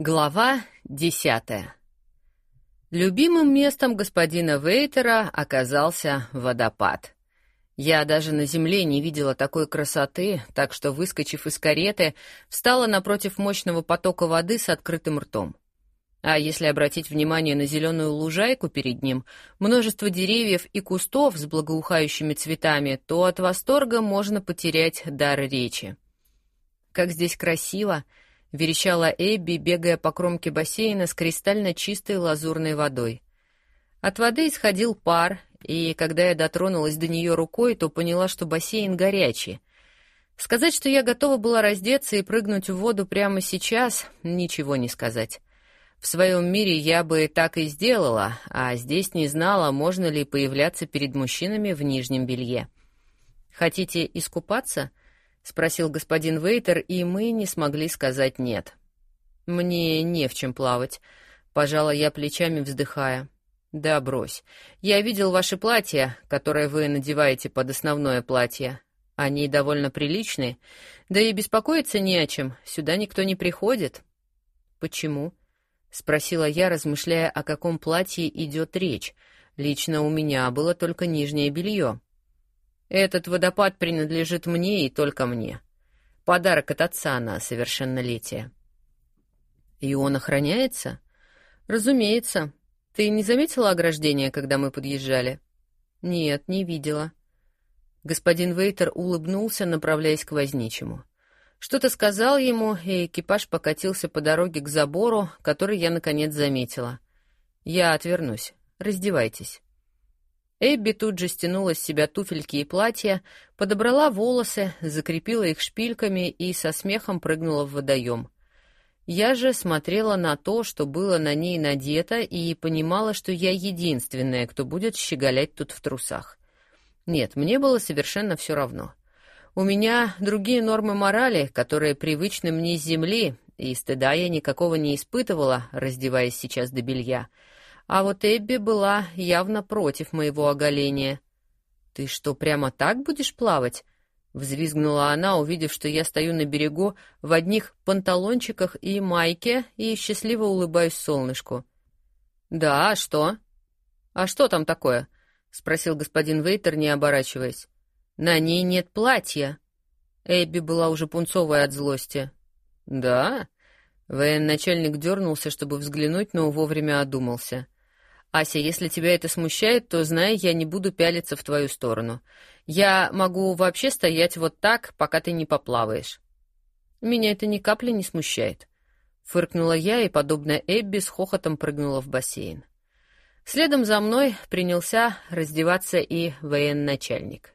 Глава десятая. Любимым местом господина Вейтера оказался водопад. Я даже на земле не видела такой красоты, так что, выскочив из кареты, встала напротив мощного потока воды с открытым ртом. А если обратить внимание на зеленую лужайку перед ним, множество деревьев и кустов с благоухающими цветами, то от восторга можно потерять дар речи. Как здесь красиво! —— верещала Эбби, бегая по кромке бассейна с кристально чистой лазурной водой. От воды исходил пар, и когда я дотронулась до нее рукой, то поняла, что бассейн горячий. Сказать, что я готова была раздеться и прыгнуть в воду прямо сейчас, ничего не сказать. В своем мире я бы так и сделала, а здесь не знала, можно ли появляться перед мужчинами в нижнем белье. «Хотите искупаться?» — спросил господин Вейтер, и мы не смогли сказать «нет». «Мне не в чем плавать», — пожала я плечами, вздыхая. «Да брось. Я видел ваше платье, которое вы надеваете под основное платье. Они довольно приличные. Да и беспокоиться не о чем. Сюда никто не приходит». «Почему?» — спросила я, размышляя, о каком платье идет речь. Лично у меня было только нижнее белье. Этот водопад принадлежит мне и только мне. Подарок от отца на совершеннолетие. И он охраняется? Разумеется. Ты не заметила ограждение, когда мы подъезжали? Нет, не видела. Господин Вейтер улыбнулся, направляясь к возничему. Что-то сказал ему, и экипаж покатился по дороге к забору, который я наконец заметила. Я отвернусь. Раздевайтесь. Эбби тут же стянула с себя туфельки и платья, подобрала волосы, закрепила их шпильками и со смехом прыгнула в водоем. Я же смотрела на то, что было на ней надето, и понимала, что я единственная, кто будет щеголять тут в трусах. Нет, мне было совершенно все равно. У меня другие нормы морали, которые привычны мне с земли, и стыда я никакого не испытывала, раздеваясь сейчас до белья — а вот Эбби была явно против моего оголения. «Ты что, прямо так будешь плавать?» — взвизгнула она, увидев, что я стою на берегу в одних панталончиках и майке и счастливо улыбаюсь солнышку. «Да, а что?» «А что там такое?» — спросил господин Вейтер, не оборачиваясь. «На ней нет платья». Эбби была уже пунцовая от злости. «Да?» Военачальник дернулся, чтобы взглянуть, но вовремя одумался. Ася, если тебя это смущает, то знай, я не буду пялиться в твою сторону. Я могу вообще стоять вот так, пока ты не поплаваешь. Меня это ни капли не смущает. Фыркнула я и, подобно Эбби, с хохотом прыгнула в бассейн. Следом за мной принялся раздеваться и военачальник.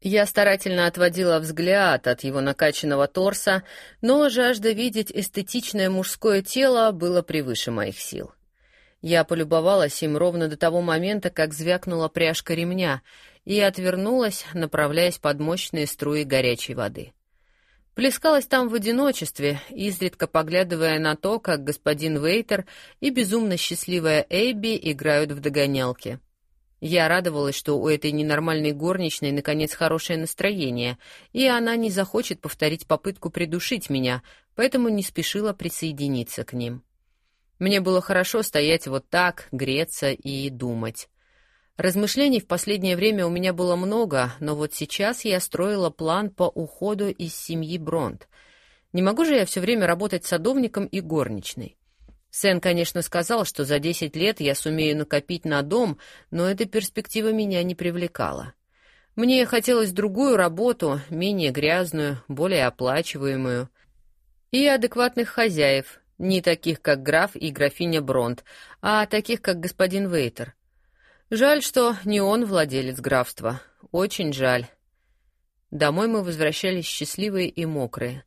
Я старательно отводила взгляд от его накачанного торса, но жажда видеть эстетичное мужское тело было превыше моих сил. Я полюбовалась им ровно до того момента, как звякнула пряжка ремня, и отвернулась, направляясь под мощные струи горячей воды. Плескалась там в одиночестве, изредка поглядывая на то, как господин Вейтер и безумно счастливая Эбби играют в догонялки. Я радовалась, что у этой ненормальной горничной наконец хорошее настроение, и она не захочет повторить попытку придушить меня, поэтому не спешила присоединиться к ним. Мне было хорошо стоять вот так, греться и думать. Размышлений в последнее время у меня было много, но вот сейчас я строила план по уходу из семьи Бронт. Не могу же я все время работать садовником и горничной. Сэн, конечно, сказал, что за десять лет я сумею накопить на дом, но эта перспектива меня не привлекала. Мне хотелось другую работу, менее грязную, более оплачиваемую, и адекватных хозяев, не таких, как граф и графиня Бронт, а таких, как господин Вейтер. Жаль, что не он владелец графства. Очень жаль. Домой мы возвращались счастливые и мокрые.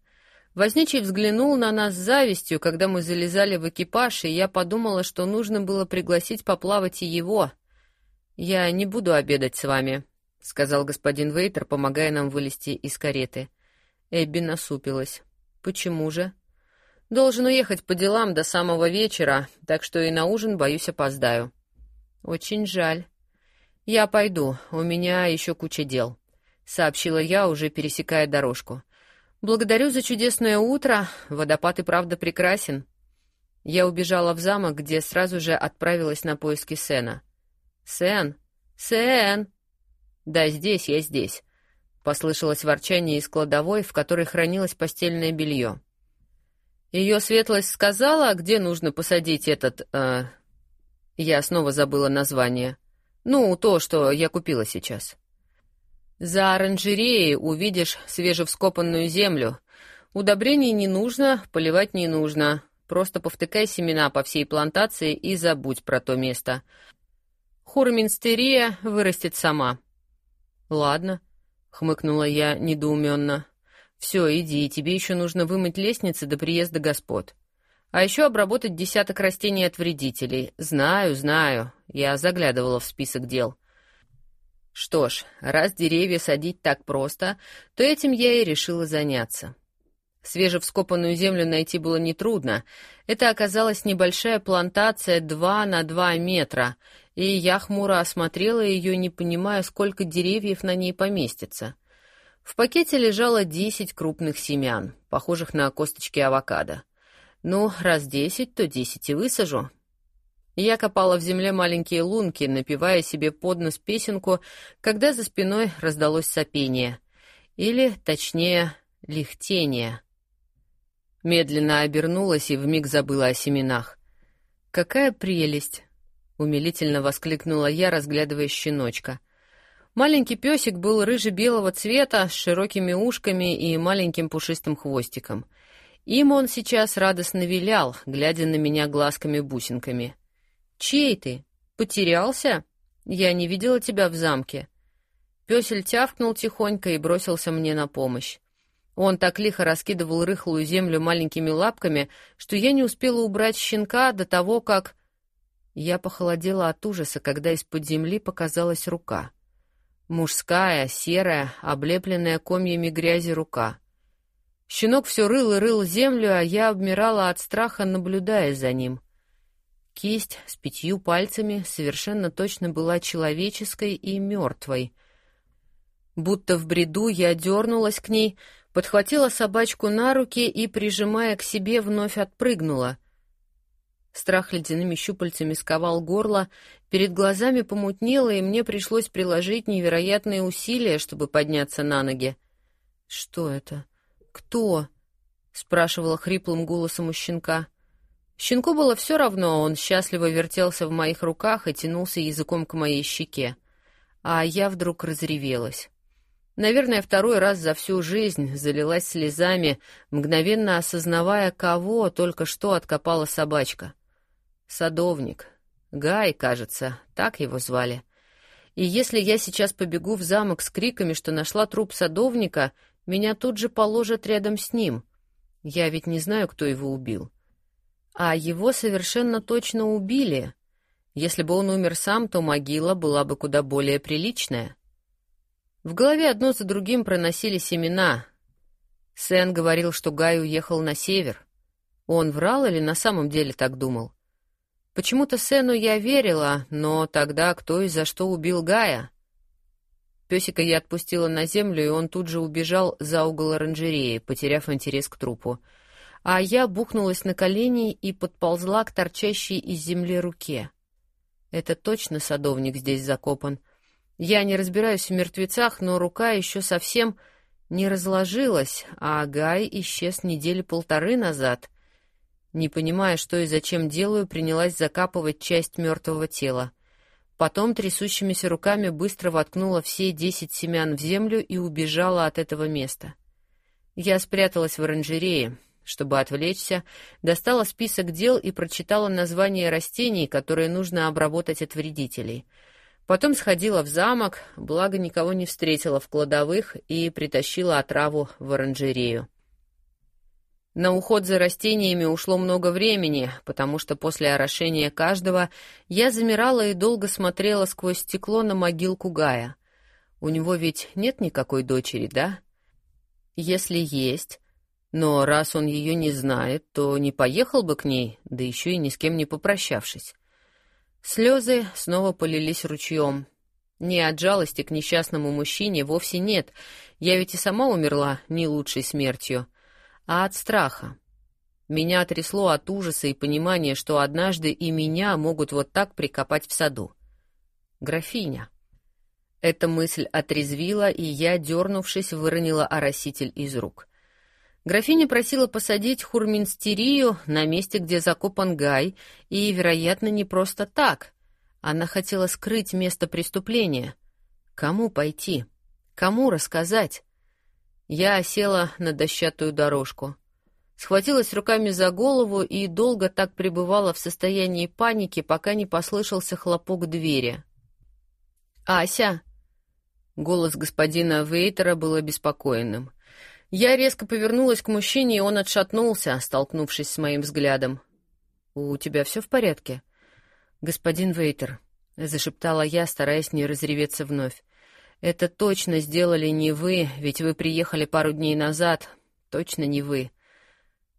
Возничий взглянул на нас с завистью, когда мы залезали в экипаж, и я подумала, что нужно было пригласить поплавать и его. «Я не буду обедать с вами», — сказал господин Вейтер, помогая нам вылезти из кареты. Эбби насупилась. «Почему же?» Должен уехать по делам до самого вечера, так что и на ужин, боюсь, опоздаю. Очень жаль. Я пойду, у меня еще куча дел, сообщила я, уже пересекая дорожку. Благодарю за чудесное утро. Водопад и правда прекрасен. Я убежала в замок, где сразу же отправилась на поиски Сена. «Сен! Сен!» «Да, здесь, я здесь», — послышалось ворчание из кладовой, в которой хранилось постельное белье. Ее светлость сказала, где нужно посадить этот... Э... Я снова забыла название. Ну, то, что я купила сейчас. За оранжереей увидишь свежевскопанную землю. Удобрений не нужно, поливать не нужно. Просто повтыкай семена по всей плантации и забудь про то место. Хурминстерия вырастет сама. Ладно, хмыкнула я недоуменно. Все, иди, тебе еще нужно вымыть лестницы до приезда господ. А еще обработать десяток растений от вредителей. Знаю, знаю. Я заглядывала в список дел. Что ж, раз деревья садить так просто, то этим я и решила заняться. Свежевскопанную землю найти было нетрудно. Это оказалась небольшая плантация 2 на 2 метра, и я хмуро осмотрела ее, не понимая, сколько деревьев на ней поместится. В пакете лежало 10 крупных семян, похожих на косточки авокадо. Ну, раз 10, то 10 и высажу. Я копала в земле маленькие лунки, напевая себе под нос песенку, когда за спиной раздалось сопение. Или, точнее, лихтение. Медленно обернулась и вмиг забыла о семенах. «Какая прелесть!» — умилительно воскликнула я, разглядывая щеночка. Маленький песик был рыже-белого цвета, с широкими ушками и маленьким пушистым хвостиком. Им он сейчас радостно вилял, глядя на меня глазками-бусинками — «Чей ты? Потерялся? Я не видела тебя в замке». Пёсель тявкнул тихонько и бросился мне на помощь. Он так лихо раскидывал рыхлую землю маленькими лапками, что я не успела убрать щенка до того, как... Я похолодела от ужаса, когда из-под земли показалась рука. Мужская, серая, облепленная комьями грязи рука. Щенок все рыл и рыл землю, а я обмирала от страха, наблюдая за ним — Кисть с пятью пальцами совершенно точно была человеческой и мертвой. Будто в бреду я дернулась к ней, подхватила собачку на руки и, прижимая к себе, вновь отпрыгнула. Страх ледяными щупальцами сковал горло, перед глазами помутнело, и мне пришлось приложить невероятные усилия, чтобы подняться на ноги. «Что это? Кто?» — спрашивала хриплым голосом у щенка. — Щенку было все равно, он счастливо вертелся в моих руках и тянулся языком к моей щеке. А я вдруг разревелась. Наверное, второй раз за всю жизнь залилась слезами, мгновенно осознавая, кого только что откопала собачка. Садовник. Гай, кажется, так его звали. И если я сейчас побегу в замок с криками, что нашла труп садовника, меня тут же положат рядом с ним. Я ведь не знаю, кто его убил. А его совершенно точно убили. Если бы он умер сам, то могила была бы куда более приличная. В голове одно за другим проносились имена. Сен говорил, что Гай уехал на север. Он врал или на самом деле так думал? Почему-то Сену я верила, но тогда кто и за что убил Гая? Песика я отпустила на землю, и он тут же убежал за угол оранжереи, потеряв интерес к трупу а я бухнулась на колени и подползла к торчащей из земли руке. Это точно садовник здесь закопан. Я не разбираюсь в мертвецах, но рука еще совсем не разложилась, а Гай исчез недели полторы назад. Не понимая, что и зачем делаю, принялась закапывать часть мертвого тела. Потом трясущимися руками быстро воткнула все десять семян в землю и убежала от этого места. Я спряталась в оранжерее, чтобы отвлечься, достала список дел и прочитала названия растений, которые нужно обработать от вредителей. Потом сходила в замок, благо никого не встретила в кладовых и притащила отраву в оранжерею. На уход за растениями ушло много времени, потому что после орошения каждого я замирала и долго смотрела сквозь стекло на могилку Гая. У него ведь нет никакой дочери, да? Если есть, но раз он ее не знает, то не поехал бы к ней, да еще и ни с кем не попрощавшись. Слезы снова полились ручьем. Не от жалости к несчастному мужчине вовсе нет. Я ведь и сама умерла не лучшей смертью, а от страха. Меня трясло от ужаса и понимания, что однажды и меня могут вот так прикопать в саду. Графиня. Эта мысль отрезвила, и я, дернувшись, выронила ороситель из рук. Графиня просила посадить хурминстерию на месте, где закопан Гай, и, вероятно, не просто так. Она хотела скрыть место преступления. Кому пойти? Кому рассказать? Я села на дощатую дорожку схватилась руками за голову и долго так пребывала в состоянии паники, пока не послышался хлопок двери. «Ася!» Голос господина Вейтера был обеспокоенным. Я резко повернулась к мужчине, и он отшатнулся, столкнувшись с моим взглядом. «У тебя все в порядке?» «Господин Вейтер», — зашептала я, стараясь не разреветься вновь. «Это точно сделали не вы, ведь вы приехали пару дней назад. Точно не вы.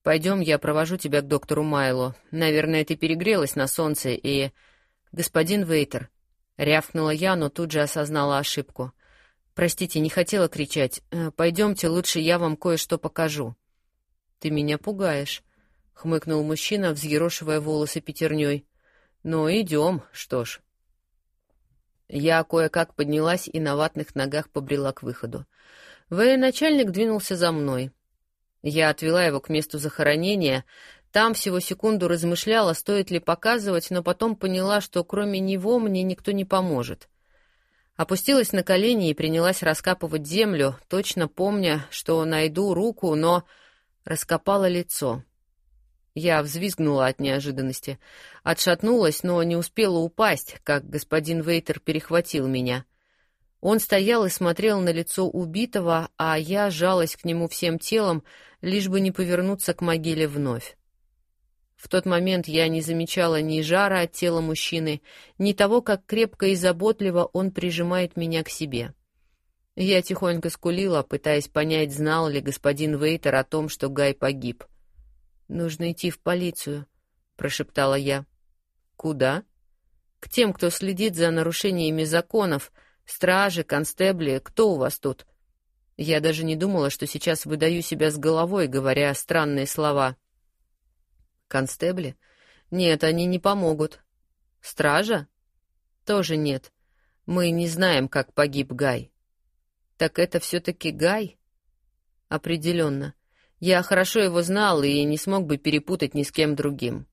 Пойдем, я провожу тебя к доктору Майлу. Наверное, ты перегрелась на солнце и... Господин Вейтер, рявкнула я, но тут же осознала ошибку. Простите, не хотела кричать. Э, Пойдемте, лучше я вам кое-что покажу. Ты меня пугаешь, хмыкнул мужчина, взъерошивая волосы пятерней. Ну, идем, что ж. Я кое-как поднялась и на ватных ногах побрела к выходу. Военачальник двинулся за мной. Я отвела его к месту захоронения. Там всего секунду размышляла, стоит ли показывать, но потом поняла, что кроме него мне никто не поможет. Опустилась на колени и принялась раскапывать землю, точно помня, что найду руку, но раскопала лицо. Я взвизгнула от неожиданности, отшатнулась, но не успела упасть, как господин Вейтер перехватил меня. Он стоял и смотрел на лицо убитого, а я жалась к нему всем телом, лишь бы не повернуться к могиле вновь. В тот момент я не замечала ни жара от тела мужчины, ни того, как крепко и заботливо он прижимает меня к себе. Я тихонько скулила, пытаясь понять, знал ли господин Вейтер о том, что Гай погиб. «Нужно идти в полицию», — прошептала я. «Куда?» «К тем, кто следит за нарушениями законов», Стражи, констебли, кто у вас тут? Я даже не думала, что сейчас выдаю себя с головой, говоря странные слова. Констебли? Нет, они не помогут. Стража? Тоже нет. Мы не знаем, как погиб Гай. Так это все-таки Гай? Определенно. Я хорошо его знал и не смог бы перепутать ни с кем другим.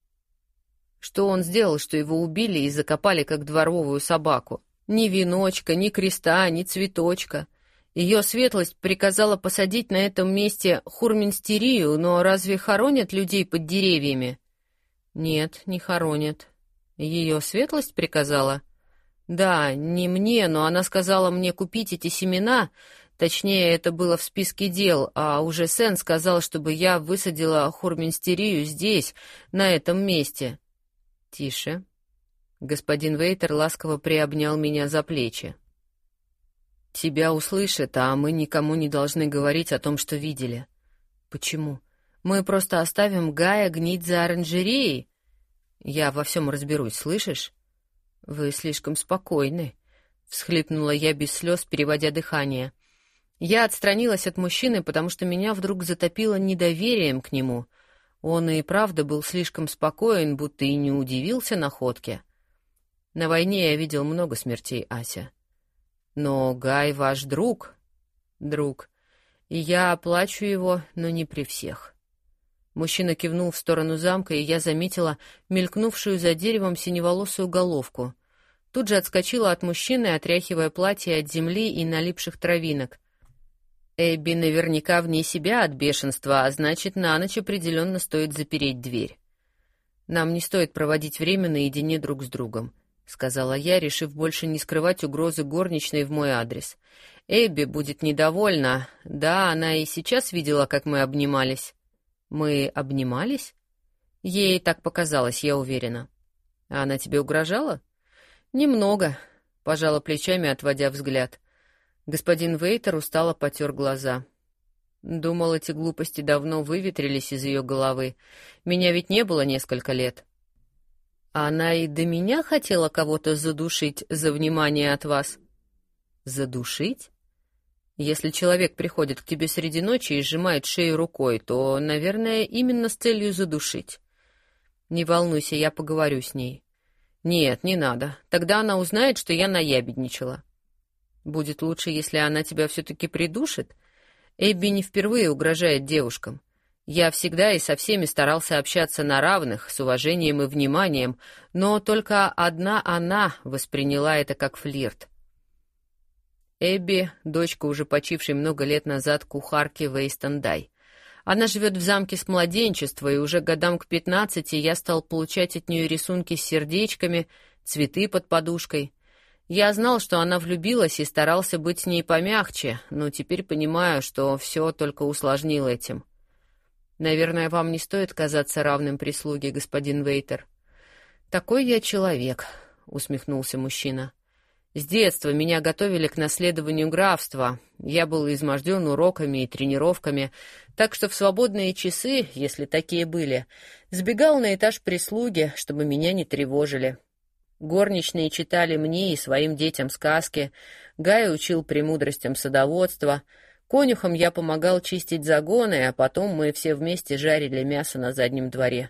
Что он сделал, что его убили и закопали как дворовую собаку? Ни веночка, ни креста, ни цветочка. Ее светлость приказала посадить на этом месте хурминстерию, но разве хоронят людей под деревьями? Нет, не хоронят. Ее светлость приказала? Да, не мне, но она сказала мне купить эти семена, точнее, это было в списке дел, а уже Сен сказал, чтобы я высадила хурминстерию здесь, на этом месте. Тише, Господин Вейтер ласково приобнял меня за плечи. «Тебя услышат, а мы никому не должны говорить о том, что видели». «Почему? Мы просто оставим Гая гнить за оранжереей. Я во всем разберусь, слышишь?» «Вы слишком спокойны», — всхлипнула я без слез, переводя дыхание. Я отстранилась от мужчины, потому что меня вдруг затопило недоверием к нему. Он и правда был слишком спокоен, будто и не удивился находке. На войне я видел много смертей, Ася. Но Гай ваш друг. Друг. И я оплачу его, но не при всех. Мужчина кивнул в сторону замка, и я заметила мелькнувшую за деревом синеволосую головку. Тут же отскочила от мужчины, отряхивая платье от земли и налипших травинок. Эбби наверняка вне себя от бешенства, а значит, на ночь определенно стоит запереть дверь. Нам не стоит проводить время наедине друг с другом. — сказала я, решив больше не скрывать угрозы горничной в мой адрес. «Эбби будет недовольна. Да, она и сейчас видела, как мы обнимались». «Мы обнимались?» «Ей так показалось, я уверена». «А она тебе угрожала?» «Немного», — пожала плечами, отводя взгляд. Господин Вейтер устало потер глаза. Думал, эти глупости давно выветрились из ее головы. Меня ведь не было несколько лет. Она и до меня хотела кого-то задушить за внимание от вас. Задушить? Если человек приходит к тебе среди ночи и сжимает шею рукой, то, наверное, именно с целью задушить. Не волнуйся, я поговорю с ней. Нет, не надо. Тогда она узнает, что я наябедничала. Будет лучше, если она тебя все-таки придушит. Эбби не впервые угрожает девушкам. Я всегда и со всеми старался общаться на равных, с уважением и вниманием, но только одна она восприняла это как флирт. Эбби — дочка уже почившей много лет назад кухарки Вейстендай. Она живет в замке с младенчества, и уже годам к пятнадцати я стал получать от нее рисунки с сердечками, цветы под подушкой. Я знал, что она влюбилась и старался быть с ней помягче, но теперь понимаю, что все только усложнил этим. Наверное, вам не стоит казаться равным прислуге, господин Вейтер. Такой я человек, усмехнулся мужчина. С детства меня готовили к наследованию графства. Я был изможден уроками и тренировками, так что в свободные часы, если такие были, сбегал на этаж прислуги, чтобы меня не тревожили. Горничные читали мне и своим детям сказки, Гай учил премудростям садоводства — Конюхам я помогал чистить загоны, а потом мы все вместе жарили мясо на заднем дворе.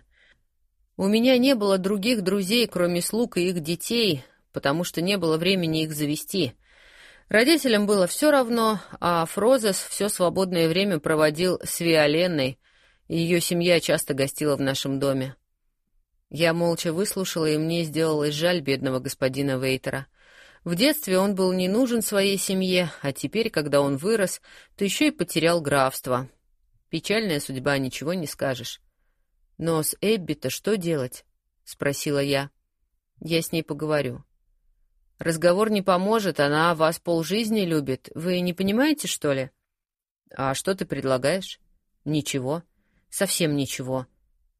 У меня не было других друзей, кроме слуг и их детей, потому что не было времени их завести. Родителям было все равно, а Фрозес все свободное время проводил с Виоленной, ее семья часто гостила в нашем доме. Я молча выслушала, и мне сделалось жаль бедного господина Вейтера — в детстве он был не нужен своей семье, а теперь, когда он вырос, то еще и потерял графство. Печальная судьба, ничего не скажешь. Но с Эбби-то что делать? спросила я. Я с ней поговорю. Разговор не поможет, она вас полжизни любит. Вы не понимаете, что ли? А что ты предлагаешь? Ничего. Совсем ничего.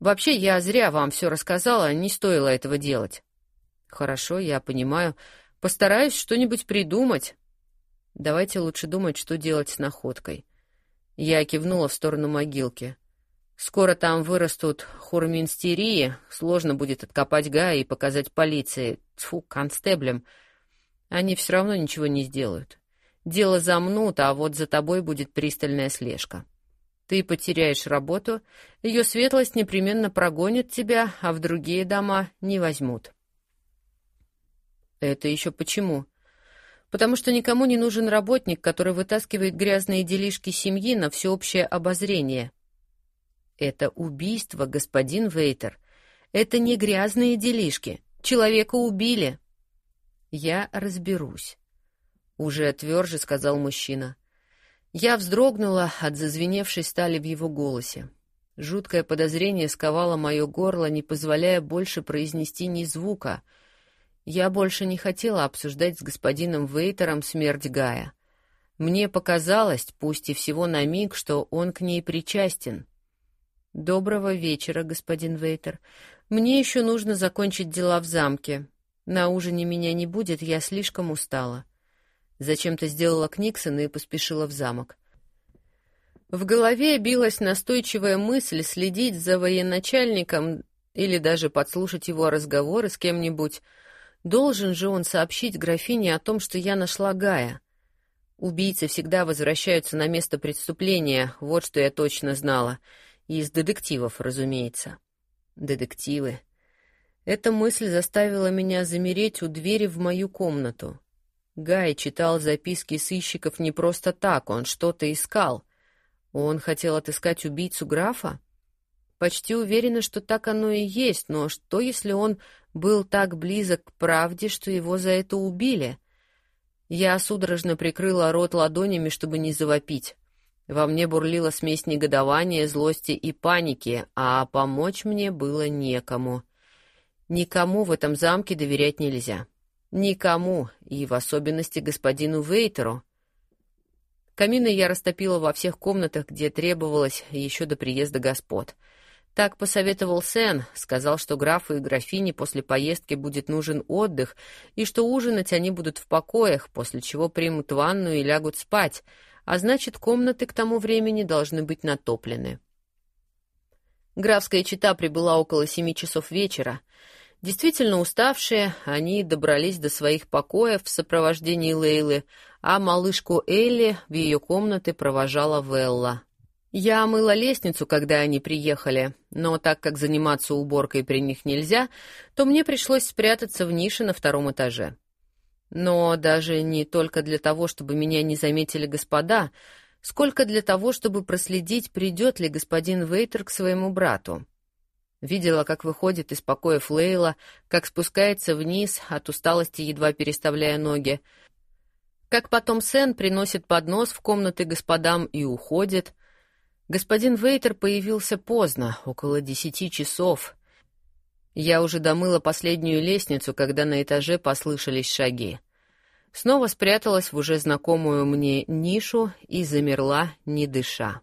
Вообще, я зря вам все рассказала, не стоило этого делать. Хорошо, я понимаю. Постараюсь что-нибудь придумать. Давайте лучше думать, что делать с находкой. Я кивнула в сторону могилки. Скоро там вырастут хурминстерии, сложно будет откопать Гая и показать полиции, тьфу, констеблям. Они все равно ничего не сделают. Дело замнут, а вот за тобой будет пристальная слежка. Ты потеряешь работу, ее светлость непременно прогонит тебя, а в другие дома не возьмут. Это еще почему? Потому что никому не нужен работник, который вытаскивает грязные делишки семьи на всеобщее обозрение. Это убийство, господин Вейтер. Это не грязные делишки. Человека убили. Я разберусь. Уже тверже сказал мужчина. Я вздрогнула от зазвеневшей стали в его голосе. Жуткое подозрение сковало мое горло, не позволяя больше произнести ни звука — я больше не хотела обсуждать с господином Вейтером смерть Гая. Мне показалось, пусть и всего на миг, что он к ней причастен. Доброго вечера, господин Вейтер. Мне еще нужно закончить дела в замке. На ужине меня не будет, я слишком устала. Зачем-то сделала Книксон и поспешила в замок. В голове билась настойчивая мысль следить за военачальником или даже подслушать его разговоры с кем-нибудь, Должен же он сообщить графине о том, что я нашла Гая. Убийцы всегда возвращаются на место преступления, вот что я точно знала. из детективов, разумеется. Детективы. Эта мысль заставила меня замереть у двери в мою комнату. Гай читал записки сыщиков не просто так, он что-то искал. Он хотел отыскать убийцу графа? Почти уверена, что так оно и есть, но что, если он был так близок к правде, что его за это убили. Я судорожно прикрыла рот ладонями, чтобы не завопить. Во мне бурлила смесь негодования, злости и паники, а помочь мне было некому. Никому в этом замке доверять нельзя. Никому, и в особенности господину Вейтеру. Камины я растопила во всех комнатах, где требовалось еще до приезда господ — так посоветовал Сен, сказал, что графу и графине после поездки будет нужен отдых, и что ужинать они будут в покоях, после чего примут ванну и лягут спать, а значит, комнаты к тому времени должны быть натоплены. Графская чита прибыла около семи часов вечера. Действительно уставшие, они добрались до своих покоев в сопровождении Лейлы, а малышку Элли в ее комнаты провожала Велла. Я мыла лестницу, когда они приехали, но так как заниматься уборкой при них нельзя, то мне пришлось спрятаться в нише на втором этаже. Но даже не только для того, чтобы меня не заметили господа, сколько для того, чтобы проследить, придет ли господин Вейтер к своему брату. Видела, как выходит из покоя Флейла, как спускается вниз, от усталости едва переставляя ноги, как потом Сен приносит поднос в комнаты господам и уходит. Господин Вейтер появился поздно, около десяти часов. Я уже домыла последнюю лестницу, когда на этаже послышались шаги. Снова спряталась в уже знакомую мне нишу и замерла, не дыша.